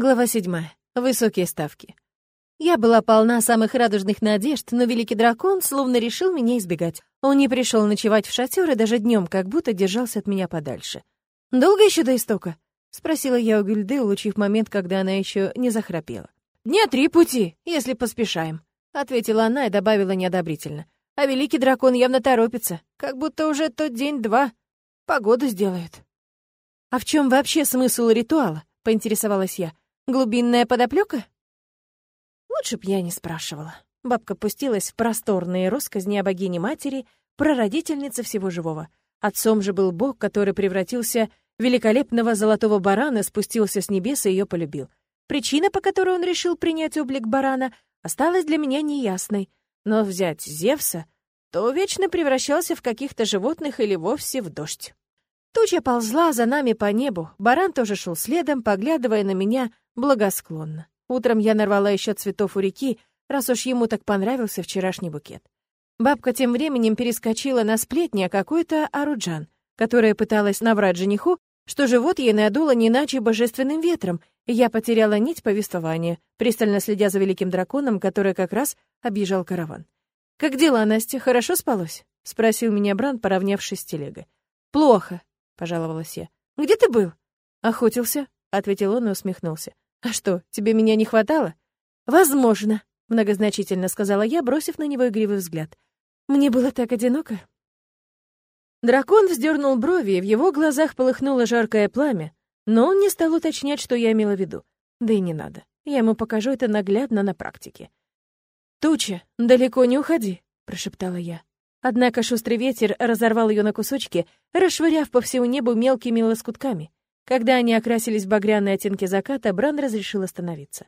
Глава седьмая. Высокие ставки. Я была полна самых радужных надежд, но великий дракон словно решил меня избегать. Он не пришел ночевать в шатер и даже днем как будто держался от меня подальше. «Долго еще до истока?» — спросила я у Гюльды, улучив момент, когда она еще не захрапела. «Дня три пути, если поспешаем», — ответила она и добавила неодобрительно. «А великий дракон явно торопится, как будто уже тот день-два погоду сделает». «А в чем вообще смысл ритуала?» — поинтересовалась я. Глубинная подоплека? Лучше б я не спрашивала. Бабка пустилась в просторные росказни о богине-матери, прародительнице всего живого. Отцом же был бог, который превратился в великолепного золотого барана, спустился с небес и ее полюбил. Причина, по которой он решил принять облик барана, осталась для меня неясной. Но взять Зевса, то вечно превращался в каких-то животных или вовсе в дождь. Туча ползла за нами по небу, баран тоже шел следом, поглядывая на меня благосклонно. Утром я нарвала еще цветов у реки, раз уж ему так понравился вчерашний букет. Бабка тем временем перескочила на сплетни о какой-то Аруджан, которая пыталась наврать жениху, что живот ей надуло не иначе божественным ветром, и я потеряла нить повествования, пристально следя за великим драконом, который как раз объезжал караван. «Как дела, Настя? Хорошо спалось?» — спросил меня Бран, поравнявшись с телегой. «Плохо», — пожаловалась я. «Где ты был?» «Охотился», — ответил он и усмехнулся. «А что, тебе меня не хватало?» «Возможно», — многозначительно сказала я, бросив на него игривый взгляд. «Мне было так одиноко». Дракон вздернул брови, и в его глазах полыхнуло жаркое пламя, но он не стал уточнять, что я имела в виду. Да и не надо. Я ему покажу это наглядно на практике. «Туча, далеко не уходи», — прошептала я. Однако шустрый ветер разорвал ее на кусочки, расшвыряв по всему небу мелкими лоскутками. Когда они окрасились в багряные оттенки заката, Бран разрешил остановиться.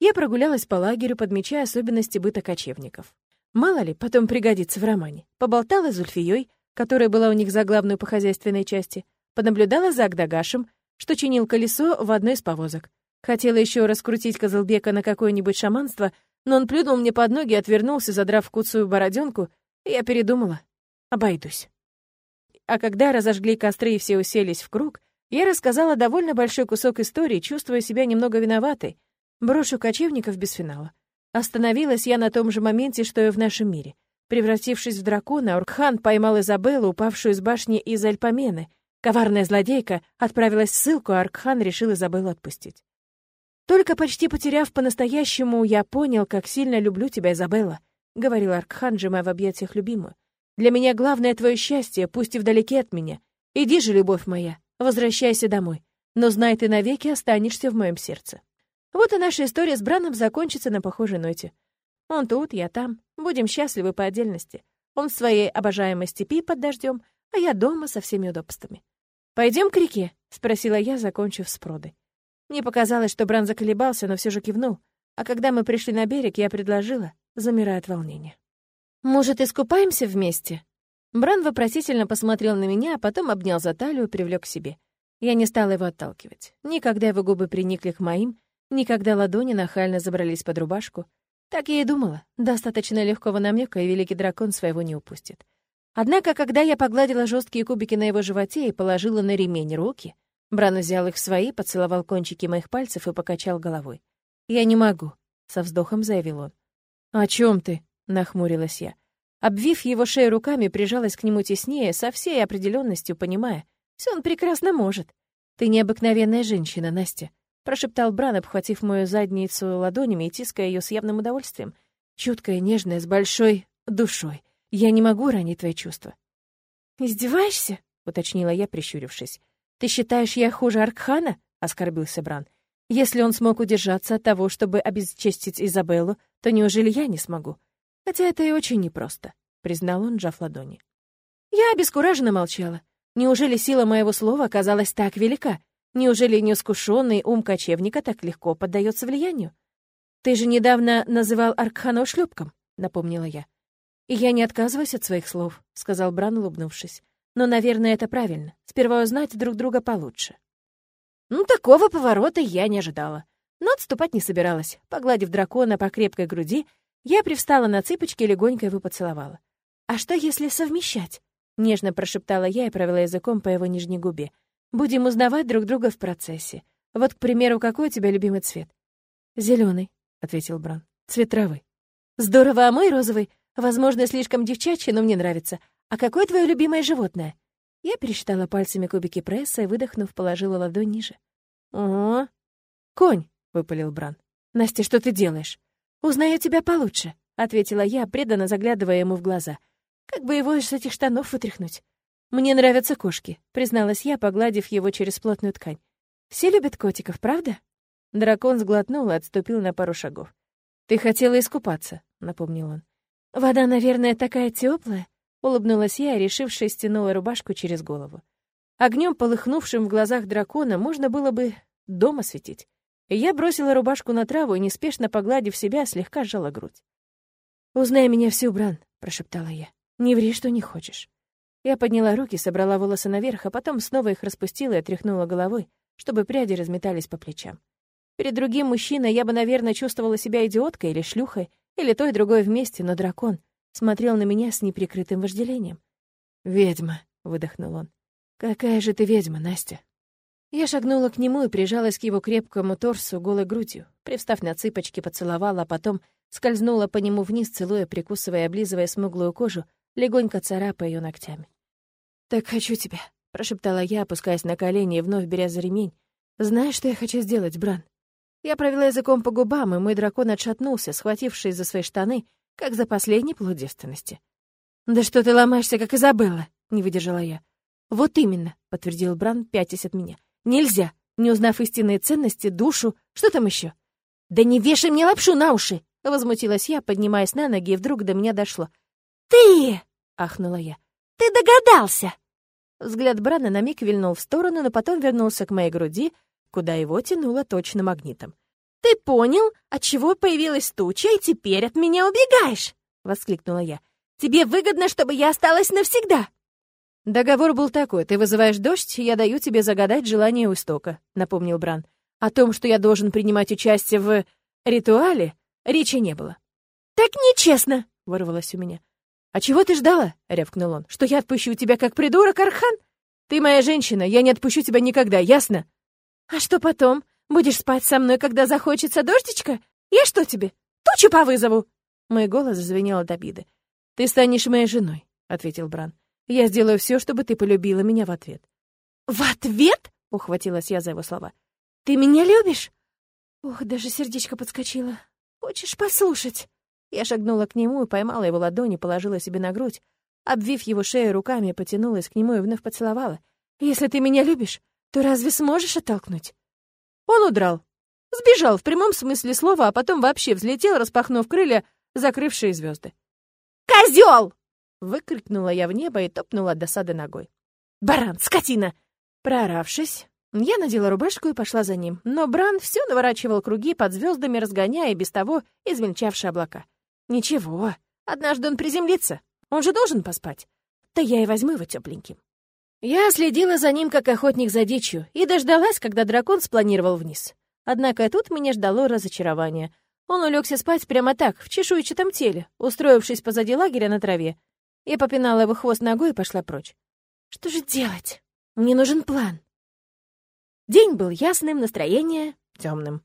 Я прогулялась по лагерю, подмечая особенности быта кочевников. Мало ли, потом пригодится в романе. Поболтала с Зульфией, которая была у них за главную по хозяйственной части, понаблюдала за Агдагашем, что чинил колесо в одной из повозок. Хотела еще раскрутить Козылбека на какое-нибудь шаманство, но он плюнул мне под ноги, отвернулся, задрав куцую бороденку, и я передумала. Обойдусь. А когда разожгли костры и все уселись в круг, я рассказала довольно большой кусок истории, чувствуя себя немного виноватой. Брошу кочевников без финала. Остановилась я на том же моменте, что и в нашем мире. Превратившись в дракона, Оркхан поймал Изабеллу, упавшую из башни из Альпамены. Коварная злодейка отправилась в ссылку, а Аркхан решил Изабеллу отпустить. «Только почти потеряв по-настоящему, я понял, как сильно люблю тебя, Изабелла», — говорил Аркхан, сжимая в объятиях любимую. «Для меня главное твое счастье, пусть и вдалеке от меня. Иди же, любовь моя, Возвращайся домой. Но знай, ты навеки останешься в моем сердце. Вот и наша история с Браном закончится на похожей ноте. Он тут, я там. Будем счастливы по отдельности. Он в своей обожаемой степи под дождем, а я дома со всеми удобствами. Пойдем к реке?» — спросила я, закончив с продой. Мне показалось, что Бран заколебался, но все же кивнул. А когда мы пришли на берег, я предложила, замирая от волнения. «Может, искупаемся вместе?» Бран вопросительно посмотрел на меня, а потом обнял за талию и привлек к себе. Я не стала его отталкивать. Никогда его губы приникли к моим, никогда ладони нахально забрались под рубашку. Так я и думала. Достаточно легкого намека, и великий дракон своего не упустит. Однако, когда я погладила жесткие кубики на его животе и положила на ремень руки, Бран взял их в свои, поцеловал кончики моих пальцев и покачал головой. «Я не могу», — со вздохом заявил он. «О чем ты?» — нахмурилась я. Обвив его шею руками, прижалась к нему теснее, со всей определенностью понимая, все он прекрасно может. «Ты необыкновенная женщина, Настя», — прошептал Бран, обхватив мою задницу ладонями и тиская ее с явным удовольствием. «Чуткая, нежная, с большой душой. Я не могу ранить твои чувства». «Издеваешься?» — уточнила я, прищурившись. «Ты считаешь, я хуже Аркхана?» — оскорбился Бран. «Если он смог удержаться от того, чтобы обесчестить Изабеллу, то неужели я не смогу? Хотя это и очень непросто, признал он, сжав ладони. Я обескураженно молчала. Неужели сила моего слова оказалась так велика? Неужели неискушенный ум кочевника так легко поддается влиянию? Ты же недавно называл Аркхана шлюпком, напомнила я. И я не отказываюсь от своих слов, сказал Бран, улыбнувшись. Но, наверное, это правильно. Сперва узнать друг друга получше. Ну, такого поворота я не ожидала. Но отступать не собиралась. Погладив дракона по крепкой груди, я привстала на цыпочки и легонько его поцеловала. «А что, если совмещать?» — нежно прошептала я и провела языком по его нижней губе. «Будем узнавать друг друга в процессе. Вот, к примеру, какой у тебя любимый цвет? Зеленый, ответил Бран. Цвет травы. Здорово, а мой розовый. Возможно, слишком девчачий, но мне нравится. А какое твое любимое животное? Я пересчитала пальцами кубики пресса и, выдохнув, положила ладонь ниже. «Ого! Конь!» — выпалил Бран. «Настя, что ты делаешь?» «Узнаю тебя получше», — ответила я, преданно заглядывая ему в глаза. «Как бы его из этих штанов вытряхнуть?» «Мне нравятся кошки», — призналась я, погладив его через плотную ткань. «Все любят котиков, правда?» Дракон сглотнул и отступил на пару шагов. «Ты хотела искупаться», — напомнил он. «Вода, наверное, такая теплая, улыбнулась я, решившись стянула рубашку через голову. Огнем, полыхнувшим в глазах дракона, можно было бы дома светить. Я бросила рубашку на траву и, неспешно погладив себя, слегка сжала грудь. «Узнай меня всю, Бран», — прошептала я. «Не ври, что не хочешь». Я подняла руки, собрала волосы наверх, а потом снова их распустила и отряхнула головой, чтобы пряди разметались по плечам. Перед другим мужчиной я бы, наверное, чувствовала себя идиоткой или шлюхой, или то и другое вместе, но дракон смотрел на меня с неприкрытым вожделением. «Ведьма», — выдохнул он. «Какая же ты ведьма, Настя?» Я шагнула к нему и прижалась к его крепкому торсу голой грудью. Привстав на цыпочки, поцеловала, а потом скользнула по нему вниз, целуя, прикусывая и облизывая смуглую кожу, легонько царапая ее ногтями. «Так хочу тебя», — прошептала я, опускаясь на колени и вновь беря за ремень. «Знаешь, что я хочу сделать, Бран?» Я провела языком по губам, и мой дракон отшатнулся, схватившись за свои штаны, как за последний плод девственности. «Да что ты ломаешься, как Изабелла?» — не выдержала я. «Вот именно», — подтвердил Бран, пятясь от меня. «Нельзя, не узнав истинные ценности, душу, что там еще? «Да не вешай мне лапшу на уши!» — возмутилась я, поднимаясь на ноги, и вдруг до меня дошло. «Ты!» — ахнула я. «Ты догадался!» Взгляд Брана на миг вильнул в сторону, но потом вернулся к моей груди, куда его тянуло точно магнитом. «Ты понял, от чего появилась туча, и теперь от меня убегаешь?» — воскликнула я. «Тебе выгодно, чтобы я осталась навсегда!» «Договор был такой. Ты вызываешь дождь, я даю тебе загадать желание у истока», — напомнил Бран. «О том, что я должен принимать участие в ритуале, речи не было». «Так нечестно!» — вырвалось у меня. «А чего ты ждала?» — рявкнул он. «Что я отпущу тебя как придурок, Архан? Ты моя женщина, я не отпущу тебя никогда, ясно?» «А что потом? Будешь спать со мной, когда захочется дождичка? Я что тебе, тучу по вызову?» Мой голос зазвенел от обиды. «Ты станешь моей женой», — ответил Бран. «Я сделаю все, чтобы ты полюбила меня в ответ». «В ответ?» — ухватилась я за его слова. «Ты меня любишь?» Ох, даже сердечко подскочило. «Хочешь послушать?» Я шагнула к нему и поймала его ладонь и положила себе на грудь. Обвив его шею руками, потянулась к нему и вновь поцеловала. «Если ты меня любишь, то разве сможешь оттолкнуть?» Он удрал. Сбежал в прямом смысле слова, а потом вообще взлетел, распахнув крылья, закрывшие звезды. «Козел!» — выкрикнула я в небо и топнула от досады ногой. «Баран, скотина!» Прооравшись, я надела рубашку и пошла за ним, но Бран все наворачивал круги под звездами, разгоняя без того измельчавшие облака. «Ничего, однажды он приземлится, он же должен поспать. Да я и возьму его тепленьким». Я следила за ним, как охотник за дичью, и дождалась, когда дракон спланировал вниз. Однако тут меня ждало разочарование. Он улегся спать прямо так, в чешуйчатом теле, устроившись позади лагеря на траве. Я попинала его хвост ногой и пошла прочь. Что же делать? Мне нужен план. День был ясным, настроение темным.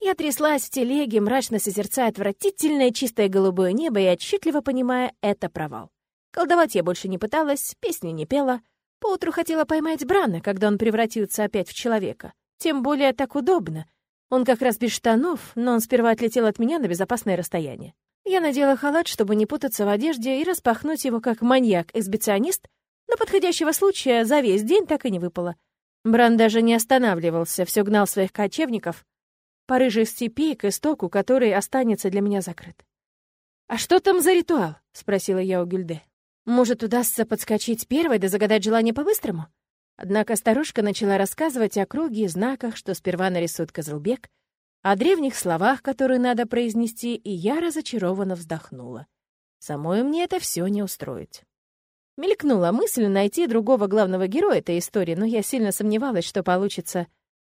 Я тряслась в телеге, мрачно созерцая отвратительное чистое голубое небо и отчетливо понимая, это провал. Колдовать я больше не пыталась, песни не пела — Поутру хотела поймать Брана, когда он превратится опять в человека. Тем более так удобно. Он как раз без штанов, но он сперва отлетел от меня на безопасное расстояние. Я надела халат, чтобы не путаться в одежде и распахнуть его как маньяк-эксбиционист, но подходящего случая за весь день так и не выпало. Бран даже не останавливался, все гнал своих кочевников по рыжей степи к истоку, который останется для меня закрыт. «А что там за ритуал?» — спросила я у Гюльде. Может, удастся подскочить первой да загадать желание по-быстрому? Однако старушка начала рассказывать о круге и знаках, что сперва нарисует Козылбек, о древних словах, которые надо произнести, и я разочарованно вздохнула. Самой мне это все не устроить. Мелькнула мысль найти другого главного героя этой истории, но я сильно сомневалась, что получится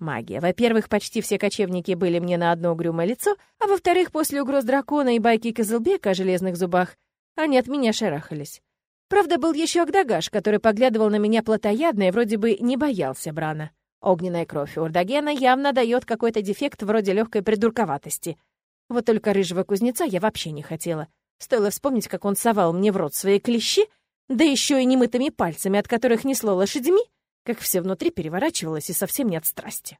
магия. Во-первых, почти все кочевники были мне на одно угрюмое лицо, а во-вторых, после угроз дракона и байки Козылбека о железных зубах, они от меня шарахались. Правда, был еще Агдагаш, который поглядывал на меня плотоядно и вроде бы не боялся Брана. Огненная кровь у Урдагена явно дает какой-то дефект вроде легкой придурковатости. Вот только рыжего кузнеца я вообще не хотела. Стоило вспомнить, как он совал мне в рот свои клещи, да еще и немытыми пальцами, от которых несло лошадьми, как все внутри переворачивалось и совсем не от страсти.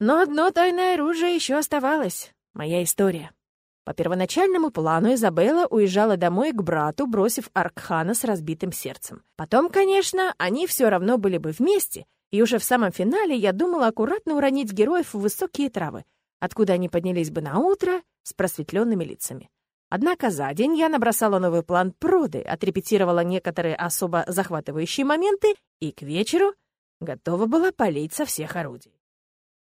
Но одно тайное оружие еще оставалось — моя история. По первоначальному плану Изабелла уезжала домой к брату, бросив Аркхана с разбитым сердцем. Потом, конечно, они все равно были бы вместе, и уже в самом финале я думала аккуратно уронить героев в высокие травы, откуда они поднялись бы на утро с просветленными лицами. Однако за день я набросала новый план проды, отрепетировала некоторые особо захватывающие моменты и к вечеру готова была полить со всех орудий.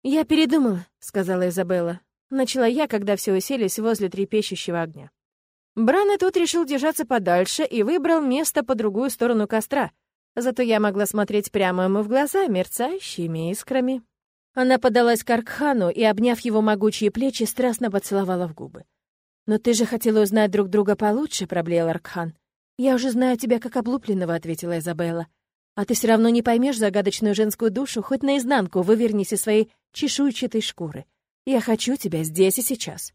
«Я передумала», — сказала Изабелла. Начала я, когда все уселись возле трепещущего огня. Бран и тут решил держаться подальше и выбрал место по другую сторону костра. Зато я могла смотреть прямо ему в глаза, мерцающими искрами. Она подалась к Аркхану и, обняв его могучие плечи, страстно поцеловала в губы. «Но ты же хотела узнать друг друга получше», — проблеял Аркхан. «Я уже знаю тебя как облупленного», — ответила Изабелла. «А ты все равно не поймешь загадочную женскую душу, хоть наизнанку вывернись из своей чешуйчатой шкуры. Я хочу тебя здесь и сейчас».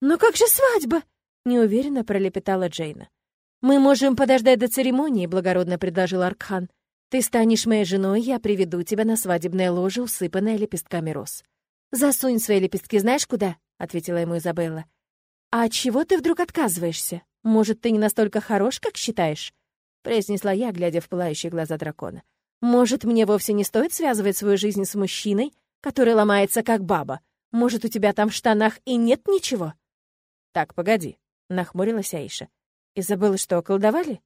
«Но как же свадьба?» — неуверенно пролепетала Джейна. «Мы можем подождать до церемонии», — благородно предложил Аркхан. «Ты станешь моей женой, я приведу тебя на свадебное ложе, усыпанное лепестками роз». «Засунь свои лепестки знаешь куда?» — ответила ему Изабелла. «А чего ты вдруг отказываешься? Может, ты не настолько хорош, как считаешь?» — произнесла я, глядя в пылающие глаза дракона. «Может, мне вовсе не стоит связывать свою жизнь с мужчиной, который ломается как баба? Может, у тебя там в штанах и нет ничего?» «Так, погоди», — нахмурилась Аиша. «И забыла, что околдовали?»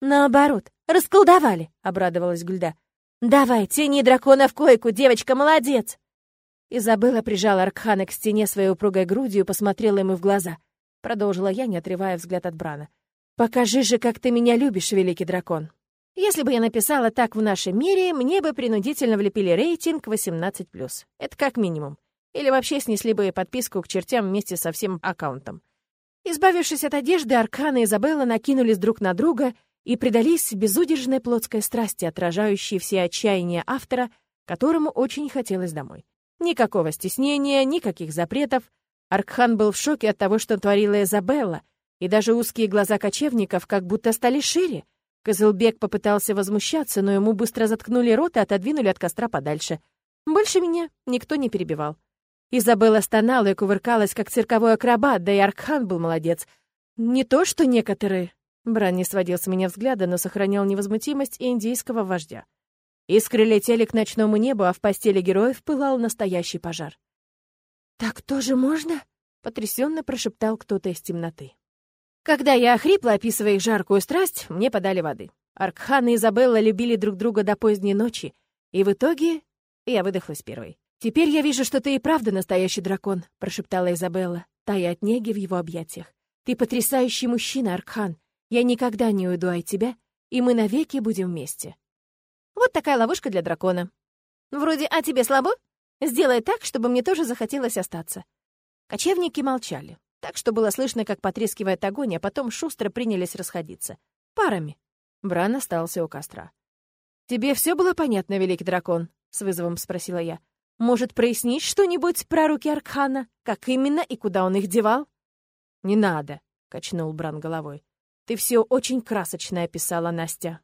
«Наоборот, расколдовали», — обрадовалась Гульда. «Давай, тяни дракона в койку, девочка, молодец!» Изабелла прижала Аркхана к стене своей упругой грудью и посмотрела ему в глаза. Продолжила я, не отрывая взгляд от Брана. «Покажи же, как ты меня любишь, великий дракон!» Если бы я написала так в нашем мире, мне бы принудительно влепили рейтинг 18+. Это как минимум. Или вообще снесли бы подписку к чертям вместе со всем аккаунтом. Избавившись от одежды, Аркана и Изабелла накинулись друг на друга и предались безудержной плотской страсти, отражающей все отчаяния автора, которому очень хотелось домой. Никакого стеснения, никаких запретов, Аркхан был в шоке от того, что творила Изабелла, и даже узкие глаза кочевников как будто стали шире. Козылбек попытался возмущаться, но ему быстро заткнули рот и отодвинули от костра подальше. Больше меня никто не перебивал. Изабелла стонала и кувыркалась, как цирковой акробат, да и Аркхан был молодец. Не то, что некоторые. Бран не сводил с меня взгляда, но сохранял невозмутимость индийского вождя. Искры летели к ночному небу, а в постели героев пылал настоящий пожар. «Так тоже можно?» — потрясенно прошептал кто-то из темноты. Когда я охрипла, описывая их жаркую страсть, мне подали воды. Аркхан и Изабелла любили друг друга до поздней ночи, и в итоге я выдохлась первой. «Теперь я вижу, что ты и правда настоящий дракон», — прошептала Изабелла, тая от неги в его объятиях. «Ты потрясающий мужчина, Аркхан. Я никогда не уйду от тебя, и мы навеки будем вместе». Вот такая ловушка для дракона. Вроде «А тебе слабо?» Сделай так, чтобы мне тоже захотелось остаться». Кочевники молчали, так что было слышно, как потрескивает огонь, а потом шустро принялись расходиться. Парами. Бран остался у костра. «Тебе все было понятно, великий дракон?» — с вызовом спросила я. «Может, прояснить что-нибудь про руки Аркхана? Как именно и куда он их девал?» «Не надо», — качнул Бран головой. «Ты все очень красочно описала, Настя.